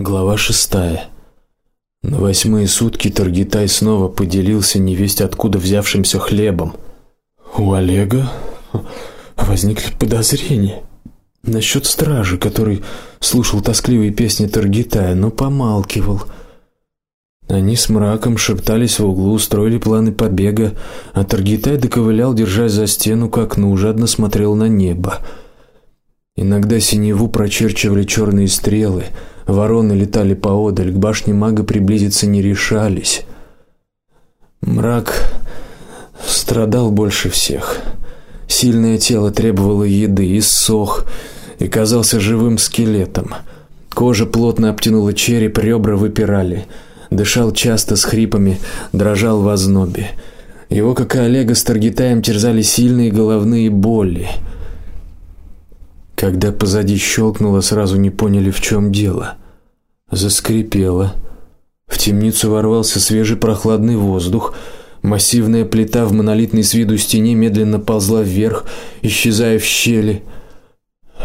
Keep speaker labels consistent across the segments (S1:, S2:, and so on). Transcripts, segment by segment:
S1: Глава шестая. На восьмые сутки Таргитай снова поделился невесть откуда взявшимся хлебом. У Олега возникли подозрения насчет стражи, который слушал тоскливые песни Таргитая, но помалкивал. Они с мраком шептались в углу, строили планы побега, а Таргитай доковылял, держась за стену к окну, жадно смотрел на небо. Иногда синеву прочерчивали черные стрелы, Вороны летали поодаль, к башне мага приблизиться не решались. Мрак страдал больше всех. Сильное тело требовало еды, иссох и казался живым скелетом. Кожа плотно обтянула череп, ребра выпирали. Дышал часто с хрипами, дрожал в ознобе. Его, как и Олега с Таргитаем, терзали сильные головные боли. Когда позади щелкнуло, сразу не поняли, в чем дело. Заскрипело. В темницу ворвался свежий прохладный воздух. Массивная плита в монолитной с виду стене медленно ползла вверх, исчезая в щели.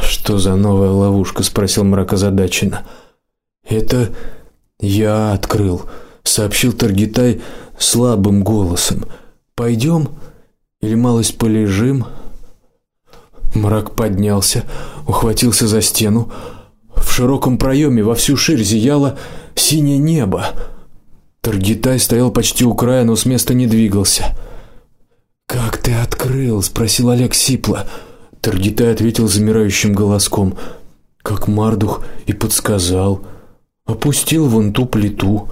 S1: Что за новая ловушка, спросил мрак озадаченно. Это я открыл, сообщил Таргитай слабым голосом. Пойдем или малость полежим? Мрак поднялся, ухватился за стену. В широком проеме во всю ширь зияло синее небо. Таргитай стоял почти у края, но с места не двигался. Как ты открыл? спросил Олег сипло. Таргитай ответил замирающим голоском, как Мардух и подсказал. Опустил вон ту плиту.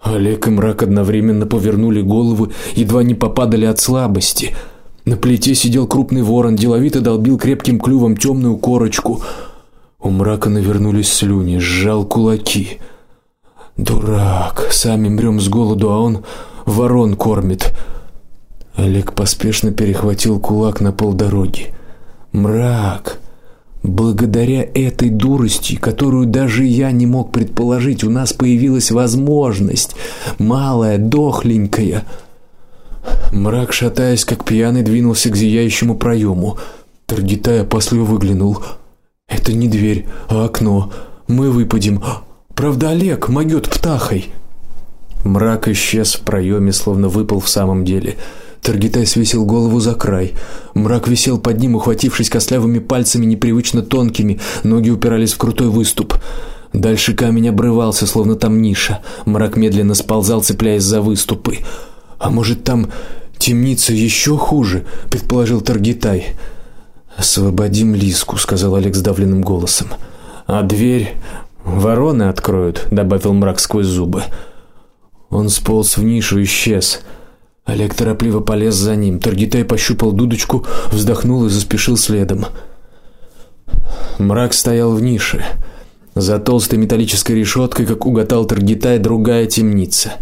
S1: Олег и Мрак одновременно повернули головы, едва не попадали от слабости. На плите сидел крупный ворон, деловито долбил крепким клювом темную корочку. У мрака навернулись слюни, сжал кулаки. Дурак, сами мрём с голоду, а он ворон кормит. Олег поспешно перехватил кулак на полдороги. Мрак. Благодаря этой дурости, которую даже я не мог предположить, у нас появилась возможность, малая, дохленькая. Мрак, шатаясь как пьяный, двинулся к зияющему проему. Таргитая после выглянул. Это не дверь, а окно. Мы выпадем. Правда, Олег могёт птахой. Мрак исчез в проеме, словно выпал в самом деле. Таргитай свесил голову за край. Мрак висел под ним, ухватившись костлявыми пальцами непривычно тонкими, ноги упирались в крутой выступ. Дальше камень обрывался, словно там ниша. Мрак медленно сползал, цепляясь за выступы. А может, там темница еще хуже, предположил Таргитай. Освободим Лиску, сказал Олег сдавленным голосом. А дверь вороны откроют, добавил мрак сквозь зубы. Он сполз в нишу и исчез. Олег торопливо полез за ним. Таргитай пощупал дудочку, вздохнул и заспешил следом. Мрак стоял в нише. За толстой металлической решеткой, как угадал Таргитай, другая темница.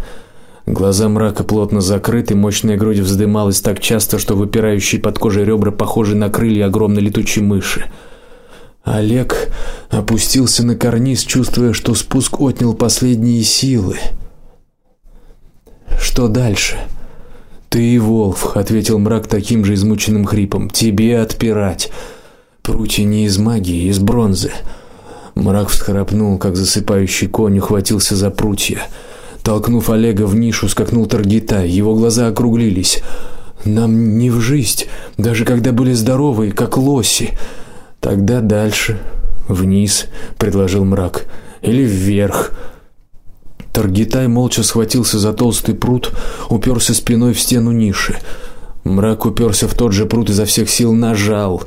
S1: Глаза мрака плотно закрыты, мощная грудь вздымалась так часто, что выпирающие под кожей ребра похожи на крылья огромной летучей мыши. Олег опустился на карниз, чувствуя, что спуск отнял последние силы. Что дальше? Ты и Волф, ответил мрак таким же измученным хрипом. Тебе отпирать. Прутья не из магии, из бронзы. Мрак всхрапнул, как засыпающий конь, ухватился за прутья. Толкнув Олега в нишу, скакнул Таргитай. Его глаза округлились. Нам не в жизнь, даже когда были здоровые, как лоси. Тогда дальше, вниз, предложил мрак, или вверх. Таргитай молча схватился за толстый прут, уперся спиной в стену ниши. Мрак уперся в тот же прут изо всех сил нажал.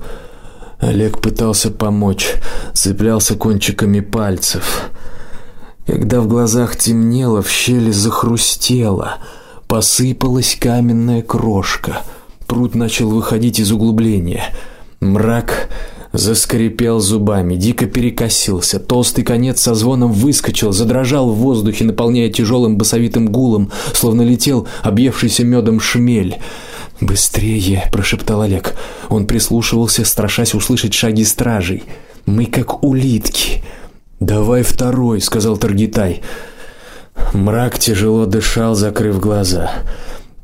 S1: Олег пытался помочь, цеплялся кончиками пальцев. Когда в глазах темнело, в щели захрустело, посыпалась каменная крошка. Пруд начал выходить из углубления. Мрак заскрипел зубами, дико перекосился. Толстый конец со звоном выскочил, задрожал в воздухе, наполняя тяжелым басовитым гулом, словно летел объевшийся медом шмель. Быстрее, прошептал Олег. Он прислушивался, страшась услышать шаги стражей. Мы как улитки. Давай второй, сказал Таргитай. Мрак тяжело дышал, закрыв глаза.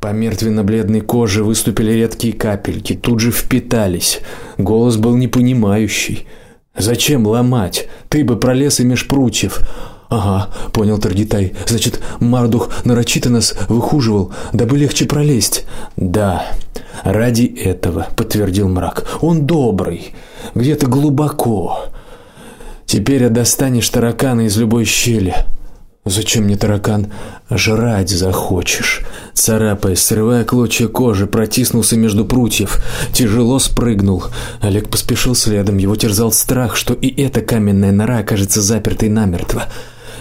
S1: По мертвенно-бледной коже выступили редкие капельки, тут же впитались. Голос был непонимающий. Зачем ломать? Ты бы пролез и меж прутьев. Ага, понял Таргитай. Значит, Мардух нарочито нас выхуживал, дабы легче пролезть. Да. Ради этого, подтвердил мрак. Он добрый, где-то глубоко. Теперь достанешь таракана из любой щели. Зачем мне таракан? Жрать захочешь. Царапая, срывая клочья кожи, протиснулся между прутьев, тяжело спрыгнул. Олег поспешил следом, его терзал страх, что и эта каменная нора окажется запертой намертво.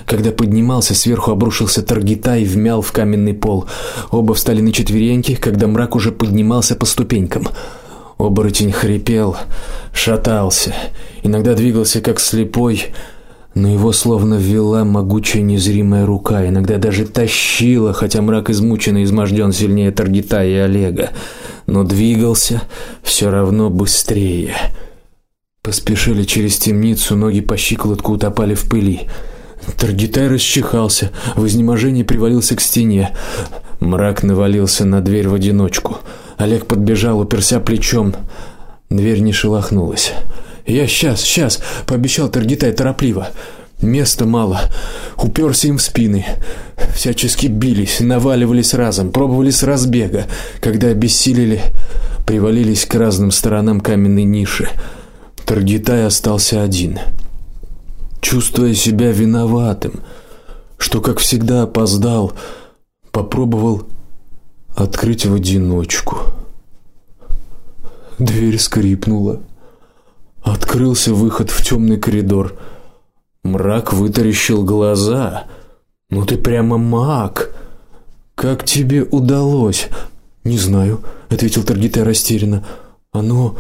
S1: Когда поднимался, сверху обрушился Таргитай и вмял в каменный пол. Оба встали на четвереньки, когда мрак уже поднимался по ступенькам. Оборотень хрипел, шатался, иногда двигался как слепой, но его словно вела могучая незримая рука, иногда даже тащила, хотя мрак измучен и изможден сильнее Таргита и Олега, но двигался все равно быстрее. Поспешили через темницу, ноги по щиколотку утопали в пыли. Таргитай расчихался, в изнеможении привалился к стене. Мрак навалился на дверь в одиночку. Олег подбежал, уперся плечом. Дверь не шелохнулась. Я сейчас, сейчас, пообещал Таргитай торопливо. Места мало. Уперся им в спины. Всячески бились, наваливались разом, пробовали с разбега, когда обессилели, привалились к разным сторонам каменной ниши. Таргитай остался один. Чувствуя себя виноватым, что как всегда опоздал, попробовал открыть в одиночку. Дверь скрипнула. Открылся выход в темный коридор. Мрак вытаращил глаза. Ну ты прямо маг. Как тебе удалось? Не знаю, ответил Таргитай растерянно. Оно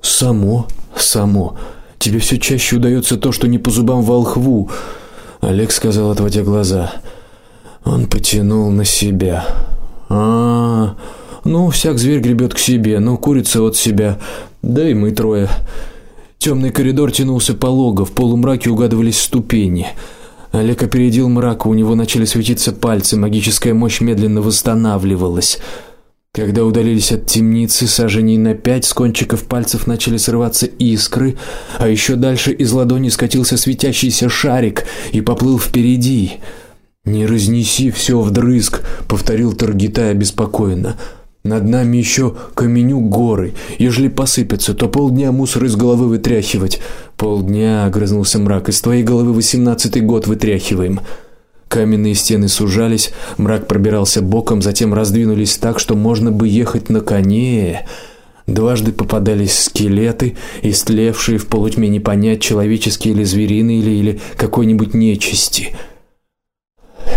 S1: само, само. Тебе все чаще удается то, что не по зубам волхву. Олег сказал, отводя глаза. Он потянул на себя. А, -а, -а ну всяк зверь гребет к себе, но курица от себя. Да и мы трое. Темный коридор тянулся полого, в полумраке угадывались ступени. Олег опередил мрак, у него начали светиться пальцы, магическая мощь медленно восстанавливалась. Когда удалились от темницы, саженей на пять с кончиков пальцев начали срываться искры, а еще дальше из ладони скатился светящийся шарик и поплыл впереди. Не разнеси все вдрызг, повторил Таргитай обеспокоенно. Над нами еще каменю горы. Ежели посыпется, то полдня мусор из головы вытряхивать. Полдня, огрызнулся мрак. Из твоей головы восемнадцатый год вытряхиваем. Каменные стены сужались, мрак пробирался боком, затем раздвинулись так, что можно бы ехать на коне. Дважды попадались скелеты, истлевшие в полутьме не понять, человеческие или звериные или или какой-нибудь нечисти.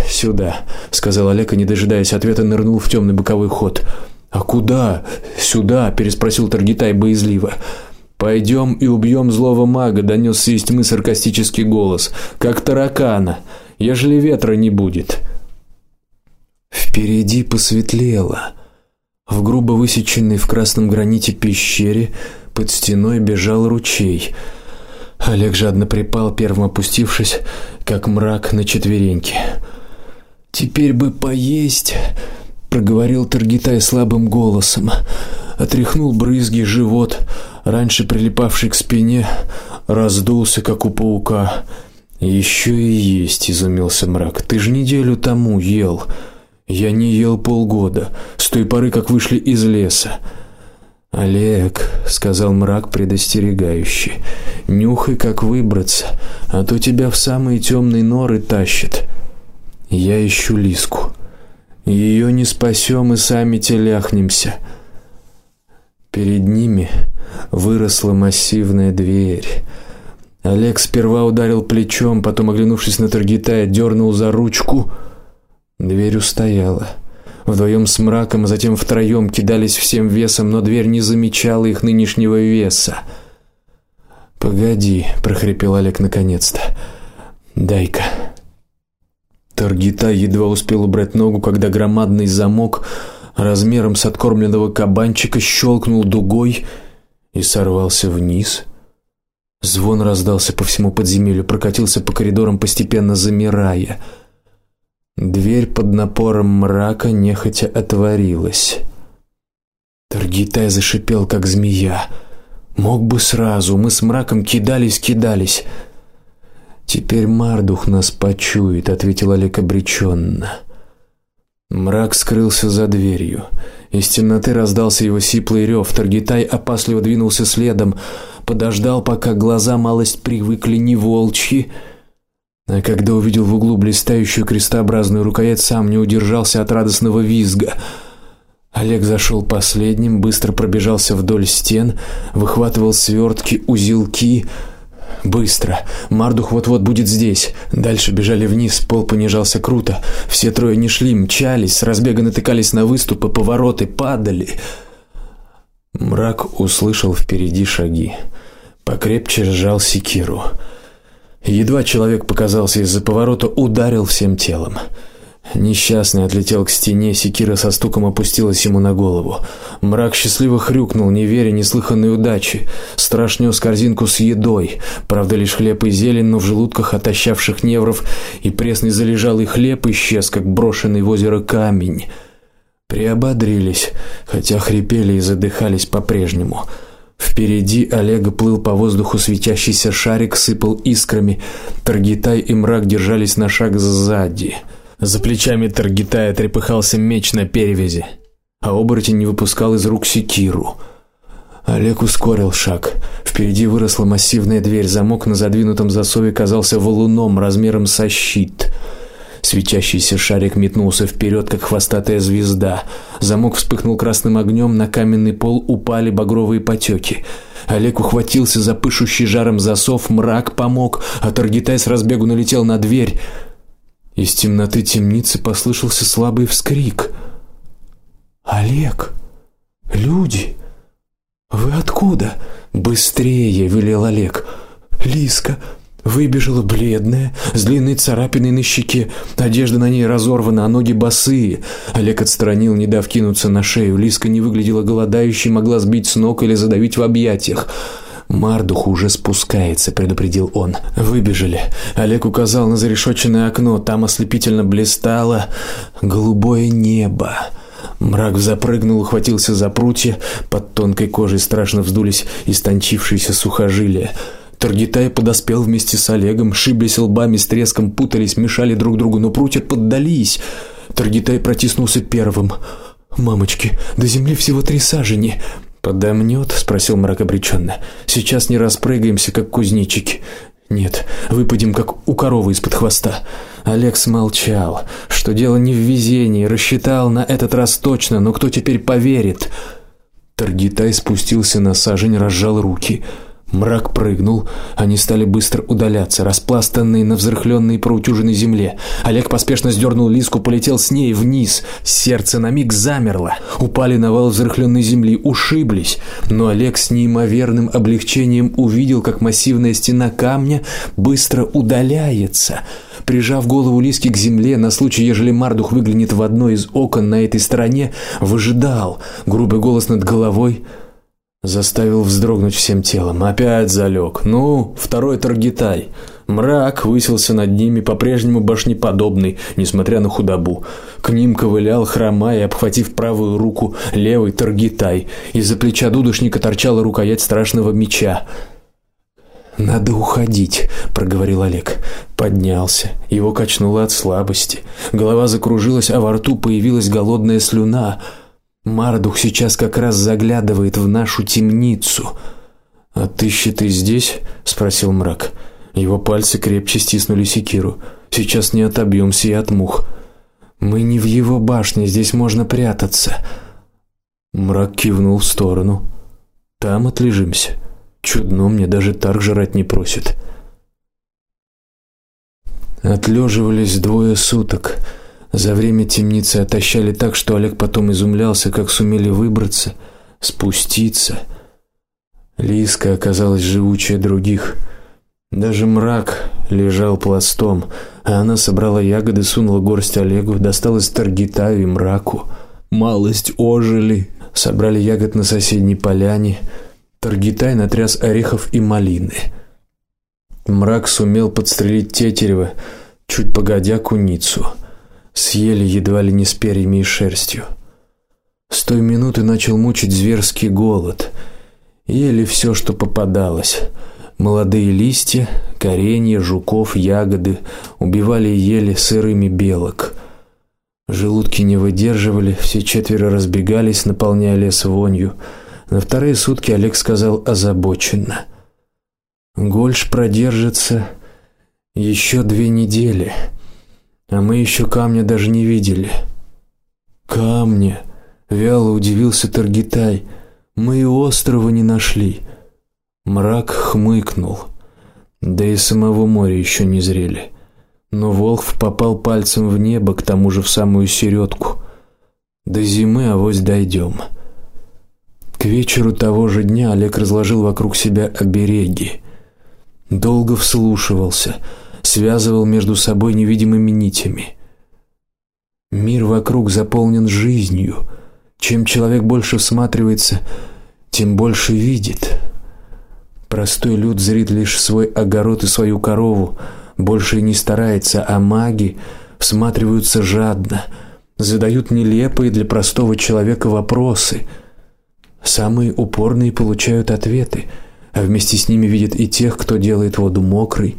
S1: Сюда, сказал Олег, и не дожидаясь ответа, нырнул в темный боковой ход. А куда? Сюда, переспросил Таргитай боязливо. Пойдем и убьем злого мага, донесся из тьмы саркастический голос, как таракана, ежели ветра не будет. Впереди посветлело. В грубо высеченной в красном граните пещере под стеной бежал ручей. Олег жадно припал, первым опустившись, как мрак на четвереньки. Теперь бы поесть, проговорил Таргитай слабым голосом, отряхнул брызги живот, раньше прилипавший к спине, раздулся как у паука. Еще и есть, изумился мрак. Ты же неделю тому ел. Я не ел полгода, с той поры, как вышли из леса. Олег, сказал мрак предостерегающе. Нюхай, как выбраться, а то тебя в самые темные норы тащит. Я ищу Лиску. Ее не спасем и сами теляхнемся. Перед ними выросла массивная дверь. Олег сперва ударил плечом, потом, оглянувшись на Таргитая, дернул за ручку. Дверь устояла. Вдвоем с мраком, а затем втроем кидались всем весом, но дверь не замечала их нынешнего веса. "Погоди", прохрипел Олег наконец-то. "Дай-ка". Таргита едва успел убрать ногу, когда громадный замок размером с откормленного кабанчика щелкнул дугой и сорвался вниз. Звон раздался по всему подземелью, прокатился по коридорам, постепенно замирая. Дверь под напором мрака нехотя отворилась. Таргитай зашипел как змея. Мог бы сразу, мы с мраком кидались, кидались. Теперь Мардух нас почует, ответил Олег обреченно. Мрак скрылся за дверью. Из темноты раздался его сиплый рев. Таргитай опасливо двинулся следом, подождал, пока глаза малость привыкли не волчьи, а когда увидел в углу блистающую крестообразную рукоять, сам не удержался от радостного визга. Олег зашел последним, быстро пробежался вдоль стен, выхватывал свертки, узелки. Быстро. Мардух вот-вот будет здесь. Дальше бежали вниз, пол понижался круто. Все трое не шли, мчались, с разбега натыкались на выступы, повороты, падали. Мрак услышал впереди шаги. Покрепче сжал секиру. Едва человек показался из-за поворота, ударил всем телом. Несчастный отлетел к стене, секира со стуком опустилась ему на голову. Мрак счастливо хрюкнул, не веря неслыханной удаче. Страш нес корзинку с едой, правда лишь хлеб и зелень, но в желудках отощавших невров и пресный залежалый хлеб исчез, как брошенный в озеро камень. Приободрились, хотя хрипели и задыхались по-прежнему. Впереди Олега плыл по воздуху светящийся шарик, сыпал искрами. Таргитай и мрак держались на шаг сзади. За плечами Таргитая трепыхался меч на перевязи, а оборотень не выпускал из рук секиру. Олег ускорил шаг. Впереди выросла массивная дверь, замок на задвинутом засове казался валуном размером со щит. Светящийся шарик метнулся вперед, как хвостатая звезда. Замок вспыхнул красным огнем, на каменный пол упали багровые потеки. Олег ухватился за пышущий жаром засов, мрак помог, а Таргитай с разбегу налетел на дверь. Из темноты темницы послышался слабый вскрик. Олег, люди, вы откуда? Быстрее, велел Олег. Лиска выбежала бледная, с длинной царапиной на щеке, одежда на ней разорвана, а ноги босые. Олег отстранил, не дав кинуться на шею. Лиска не выглядела голодающей, могла сбить с ног или задавить в объятиях. Мардух уже спускается, предупредил он. Выбежали. Олег указал на зарешоченное окно, там ослепительно блистало голубое небо. Мрак запрыгнул, ухватился за прутья, под тонкой кожей страшно вздулись истончившиеся сухожилия. Таргитай подоспел вместе с Олегом, шиблись лбами с треском, путались, мешали друг другу, но прутья поддались. Таргитай протиснулся первым. Мамочки, до земли всего три сажени. Подомнет? спросил мрак. Сейчас не распрыгаемся, как кузнечики. Нет, выпадем как у коровы из-под хвоста. Олег смолчал, что дело не в везении, рассчитал на этот раз точно, но кто теперь поверит? Таргитай спустился на сажень, разжал руки. Мрак прыгнул, они стали быстро удаляться, распластанные на взрыхленной проутюженной земле. Олег поспешно сдернул лиску, полетел с ней вниз. Сердце на миг замерло. Упали на вал взрыхленной земли, ушиблись. Но Олег с неимоверным облегчением увидел, как массивная стена камня быстро удаляется. Прижав голову Лиски к земле на случай, ежели Мардух выглянет в одно из окон на этой стороне, выжидал. Грубый голос над головой заставил вздрогнуть всем телом. Опять залег. Ну, второй таргитай. Мрак высился над ними, по-прежнему башнеподобный, несмотря на худобу. К ним ковылял хромая, обхватив правую руку, левый таргитай. Из-за плеча дудушника торчала рукоять страшного меча. Надо уходить, проговорил Олег. Поднялся. Его качнуло от слабости. Голова закружилась, а во рту появилась голодная слюна. Мардух сейчас как раз заглядывает в нашу темницу. А ты ты здесь? спросил мрак. Его пальцы крепче стиснули секиру. Сейчас не отобьемся и от мух. Мы не в его башне, здесь можно прятаться. Мрак кивнул в сторону. Там отлежимся. Чудно, мне даже так жрать не просит. Отлеживались двое суток. За время темницы отощали так, что Олег потом изумлялся, как сумели выбраться, спуститься. Лиска оказалась живучее других. Даже мрак лежал пластом, а она собрала ягоды, сунула горсть Олегу, достала из таргита и мраку. Малость ожили, собрали ягод на соседней поляне. Таргитай натряс орехов и малины. Мрак сумел подстрелить тетерева, чуть погодя куницу съели едва ли не с перьями и шерстью. С той минуты начал мучить зверский голод. Ели все, что попадалось. Молодые листья, коренья, жуков, ягоды, убивали и ели сырыми белок. Желудки не выдерживали, все четверо разбегались, наполняя лес вонью. На вторые сутки Олег сказал озабоченно: "Гольш продержится еще две недели, а мы еще камня даже не видели". Камня, вяло удивился Таргитай. Мы и острова не нашли. Мрак хмыкнул. Да и самого моря еще не зрели. Но Волх попал пальцем в небо, к тому же в самую середку. До зимы авось дойдем. К вечеру того же дня Олег разложил вокруг себя обереги. Долго вслушивался, связывал между собой невидимыми нитями. Мир вокруг заполнен жизнью. Чем человек больше всматривается, тем больше видит. Простой люд зрит лишь свой огород и свою корову, больше не старается, а маги всматриваются жадно, задают нелепые для простого человека вопросы. Самые упорные получают ответы, а вместе с ними видят и тех, кто делает воду мокрой,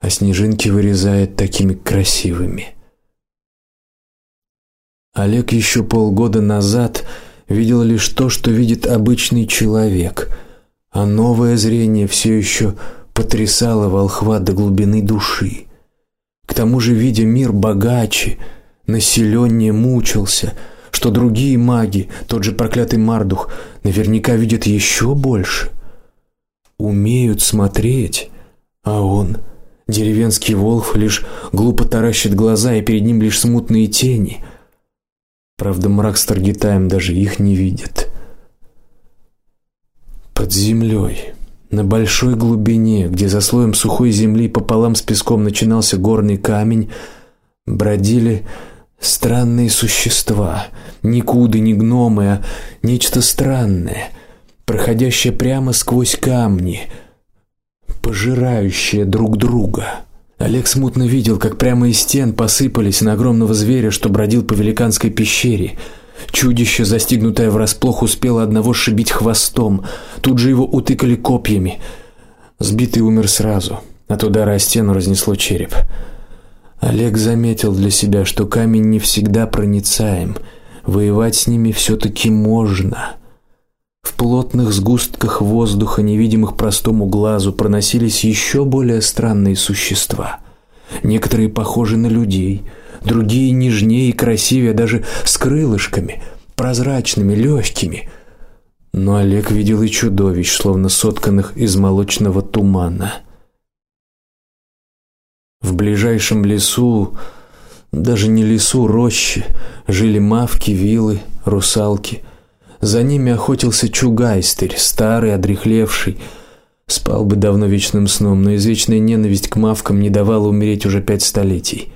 S1: а снежинки вырезает такими красивыми. Олег еще полгода назад видел лишь то, что видит обычный человек, а новое зрение все еще потрясало волхва до глубины души. К тому же, видя мир богаче, населеннее мучился, что другие маги, тот же проклятый Мардух, наверняка видят еще больше. Умеют смотреть, а он, деревенский волхв, лишь глупо таращит глаза, и перед ним лишь смутные тени. Правда, мрак с Таргитаем даже их не видит. Под землей, на большой глубине, где за слоем сухой земли пополам с песком начинался горный камень, бродили странные существа, ни куды, ни гномы, а нечто странное, проходящее прямо сквозь камни, пожирающее друг друга. Олег смутно видел, как прямо из стен посыпались на огромного зверя, что бродил по великанской пещере. Чудище, застигнутое врасплох, успело одного шибить хвостом. Тут же его утыкали копьями. Сбитый умер сразу. От удара о стену разнесло череп. Олег заметил для себя, что камень не всегда проницаем. Воевать с ними все таки можно. В плотных сгустках воздуха, невидимых простому глазу, проносились еще более странные существа. Некоторые похожи на людей, другие нежнее и красивее, даже с крылышками, прозрачными, легкими. Но Олег видел и чудовищ, словно сотканных из молочного тумана. В ближайшем лесу, даже не лесу, роще, жили мавки, вилы, русалки. За ними охотился чугайстырь, старый, одряхлевший. Спал бы давно вечным сном, но извечная ненависть к мавкам не давала умереть уже пять столетий.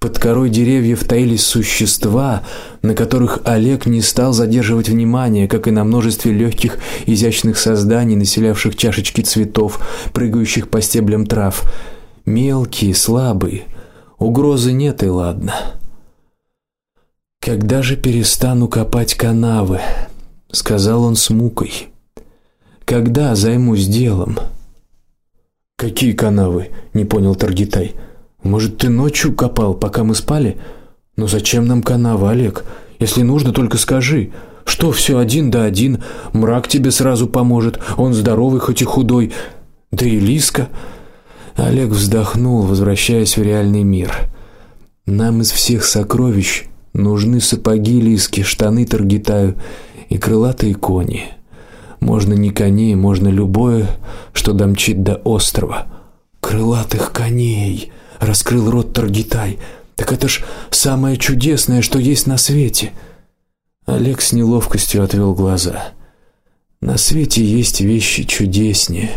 S1: Под корой деревьев таились существа, на которых Олег не стал задерживать внимания, как и на множестве легких, изящных созданий, населявших чашечки цветов, прыгающих по стеблям трав. Мелкие, слабые. Угрозы нет и ладно. Когда же перестану копать канавы, сказал он с мукой. Когда займусь делом? Какие канавы? не понял Таргитай. Может, ты ночью копал, пока мы спали? Но зачем нам канава, Олег? Если нужно, только скажи. Что все один да один, мрак тебе сразу поможет. Он здоровый, хоть и худой. Да и Лиска. Олег вздохнул, возвращаясь в реальный мир. Нам из всех сокровищ Нужны сапоги лиски, штаны таргитаю и крылатые кони. Можно не коней, можно любое, что домчит до острова. Крылатых коней, раскрыл рот Таргитай. Так это ж самое чудесное, что есть на свете. Олег с неловкостью отвел глаза. На свете есть вещи чудеснее.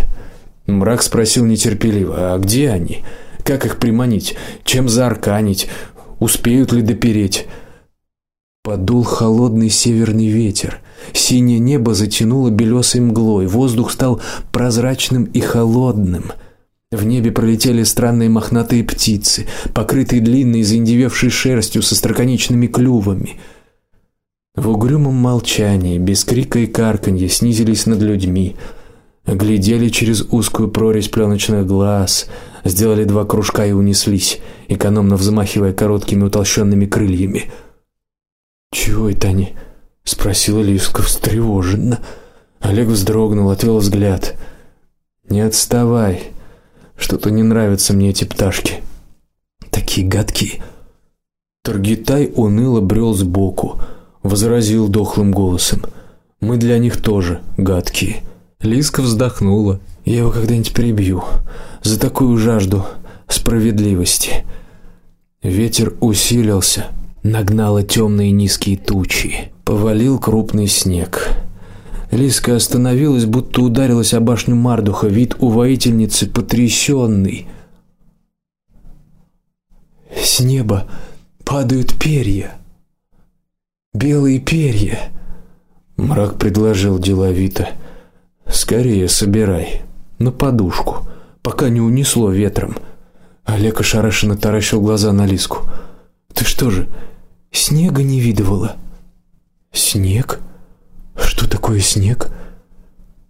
S1: Мрак спросил нетерпеливо: "А где они? Как их приманить? Чем заарканить? Успеют ли допереть?" Подул холодный северный ветер. Синее небо затянуло белесой мглой, воздух стал прозрачным и холодным. В небе пролетели странные мохнатые птицы, покрытые длинной заиндевевшей шерстью со строконечными клювами. В угрюмом молчании, без крика и карканья снизились над людьми, глядели через узкую прорезь пленочных глаз, сделали два кружка и унеслись, экономно взмахивая короткими утолщенными крыльями. "Чего это они?" спросила Лиска встревоженно. Олег вздрогнул, отвел взгляд. "Не отставай. Что-то не нравятся мне эти пташки. Такие гадкие". Таргитай уныло брел сбоку, возразил дохлым голосом: "Мы для них тоже гадкие". Лиска вздохнула. "Я его когда-нибудь прибью за такую жажду справедливости". Ветер усилился, нагнало темные низкие тучи, повалил крупный снег. Лиска остановилась, будто ударилась о башню Мардуха, вид у воительницы потрясенный. С неба падают перья. Белые перья. Мрак предложил деловито: "Скорее собирай на подушку, пока не унесло ветром". Олег ошарашенно таращил глаза на Лиску. "Ты что же, снега не видывала?" "Снег? Что такое снег?"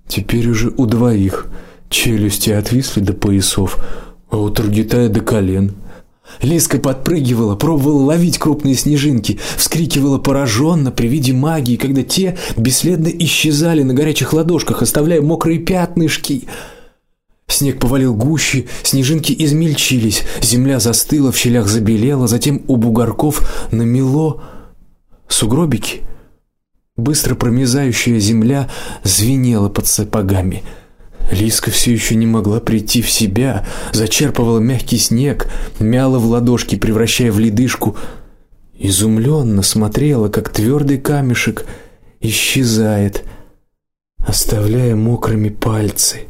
S1: Теперь уже у двоих челюсти отвисли до поясов, а у Тургитая до колен. Лиска подпрыгивала, пробовала ловить крупные снежинки, вскрикивала пораженно при виде магии, когда те бесследно исчезали на горячих ладошках, оставляя мокрые пятнышки. Снег повалил гуще, снежинки измельчились, земля застыла, в щелях забелела, затем у бугорков намело сугробики. Быстро промерзающая земля звенела под сапогами. Лиска все еще не могла прийти в себя, зачерпывала мягкий снег, мяла в ладошки, превращая в ледышку, изумленно смотрела, как твердый камешек исчезает, оставляя мокрыми пальцы.